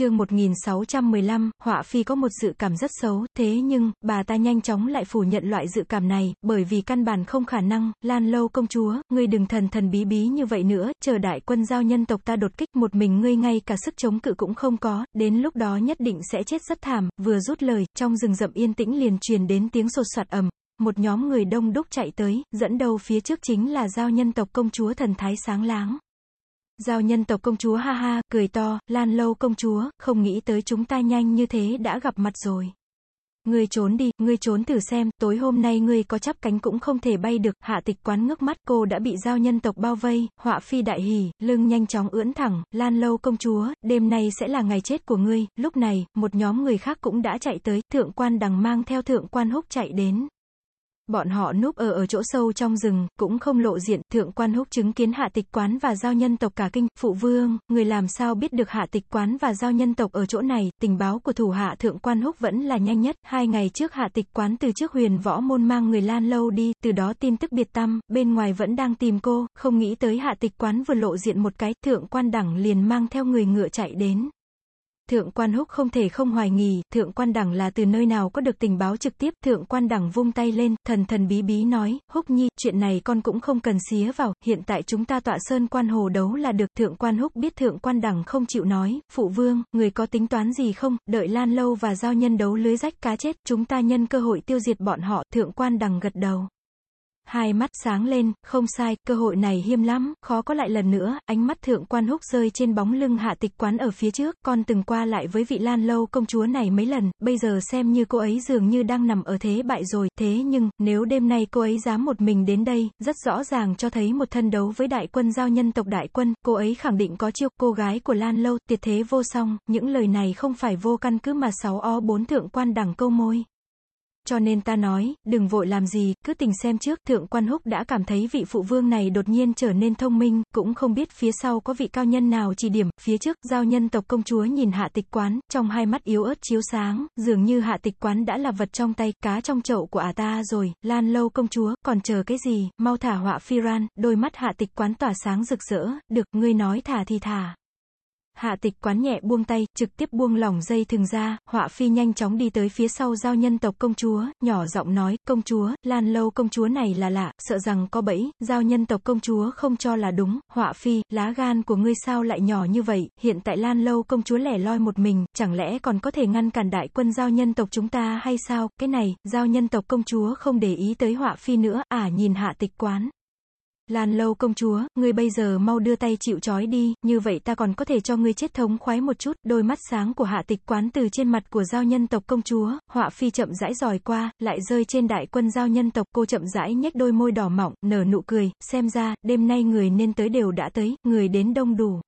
chương 1615, họa phi có một dự cảm rất xấu, thế nhưng, bà ta nhanh chóng lại phủ nhận loại dự cảm này, bởi vì căn bản không khả năng, Lan Lâu công chúa, ngươi đừng thần thần bí bí như vậy nữa, chờ đại quân giao nhân tộc ta đột kích một mình ngươi ngay cả sức chống cự cũng không có, đến lúc đó nhất định sẽ chết rất thảm, vừa rút lời, trong rừng rậm yên tĩnh liền truyền đến tiếng sột soạt ầm, một nhóm người đông đúc chạy tới, dẫn đầu phía trước chính là giao nhân tộc công chúa thần thái sáng láng. Giao nhân tộc công chúa ha ha, cười to, lan lâu công chúa, không nghĩ tới chúng ta nhanh như thế đã gặp mặt rồi. Ngươi trốn đi, ngươi trốn thử xem, tối hôm nay ngươi có chắp cánh cũng không thể bay được, hạ tịch quán ngước mắt, cô đã bị giao nhân tộc bao vây, họa phi đại hỉ, lưng nhanh chóng ưỡn thẳng, lan lâu công chúa, đêm nay sẽ là ngày chết của ngươi, lúc này, một nhóm người khác cũng đã chạy tới, thượng quan đằng mang theo thượng quan húc chạy đến. Bọn họ núp ở ở chỗ sâu trong rừng, cũng không lộ diện, thượng quan húc chứng kiến hạ tịch quán và giao nhân tộc cả kinh, phụ vương, người làm sao biết được hạ tịch quán và giao nhân tộc ở chỗ này, tình báo của thủ hạ thượng quan húc vẫn là nhanh nhất, hai ngày trước hạ tịch quán từ trước huyền võ môn mang người lan lâu đi, từ đó tin tức biệt tâm, bên ngoài vẫn đang tìm cô, không nghĩ tới hạ tịch quán vừa lộ diện một cái, thượng quan đẳng liền mang theo người ngựa chạy đến. Thượng quan húc không thể không hoài nghi, thượng quan đẳng là từ nơi nào có được tình báo trực tiếp, thượng quan đẳng vung tay lên, thần thần bí bí nói, húc nhi, chuyện này con cũng không cần xía vào, hiện tại chúng ta tọa sơn quan hồ đấu là được, thượng quan húc biết thượng quan đẳng không chịu nói, phụ vương, người có tính toán gì không, đợi lan lâu và giao nhân đấu lưới rách cá chết, chúng ta nhân cơ hội tiêu diệt bọn họ, thượng quan đẳng gật đầu hai mắt sáng lên, không sai, cơ hội này hiếm lắm, khó có lại lần nữa, ánh mắt thượng quan húc rơi trên bóng lưng hạ tịch quán ở phía trước, con từng qua lại với vị lan lâu công chúa này mấy lần, bây giờ xem như cô ấy dường như đang nằm ở thế bại rồi, thế nhưng, nếu đêm nay cô ấy dám một mình đến đây, rất rõ ràng cho thấy một thân đấu với đại quân giao nhân tộc đại quân, cô ấy khẳng định có chiêu, cô gái của lan lâu, tiệt thế vô song, những lời này không phải vô căn cứ mà sáu o bốn thượng quan đẳng câu môi. Cho nên ta nói, đừng vội làm gì, cứ tình xem trước, thượng quan húc đã cảm thấy vị phụ vương này đột nhiên trở nên thông minh, cũng không biết phía sau có vị cao nhân nào chỉ điểm, phía trước, giao nhân tộc công chúa nhìn hạ tịch quán, trong hai mắt yếu ớt chiếu sáng, dường như hạ tịch quán đã là vật trong tay, cá trong chậu của ả ta rồi, lan lâu công chúa, còn chờ cái gì, mau thả họa phi ran, đôi mắt hạ tịch quán tỏa sáng rực rỡ, được, ngươi nói thả thì thả. Hạ tịch quán nhẹ buông tay, trực tiếp buông lỏng dây thừng ra, họa phi nhanh chóng đi tới phía sau giao nhân tộc công chúa, nhỏ giọng nói, công chúa, lan lâu công chúa này là lạ, sợ rằng có bẫy, giao nhân tộc công chúa không cho là đúng, họa phi, lá gan của ngươi sao lại nhỏ như vậy, hiện tại lan lâu công chúa lẻ loi một mình, chẳng lẽ còn có thể ngăn cản đại quân giao nhân tộc chúng ta hay sao, cái này, giao nhân tộc công chúa không để ý tới họa phi nữa, à, nhìn hạ tịch quán. Lan lâu công chúa, ngươi bây giờ mau đưa tay chịu trói đi, như vậy ta còn có thể cho ngươi chết thống khoái một chút, đôi mắt sáng của hạ tịch quán từ trên mặt của giao nhân tộc công chúa, họa phi chậm rãi dòi qua, lại rơi trên đại quân giao nhân tộc, cô chậm rãi nhếch đôi môi đỏ mỏng, nở nụ cười, xem ra, đêm nay người nên tới đều đã tới, người đến đông đủ.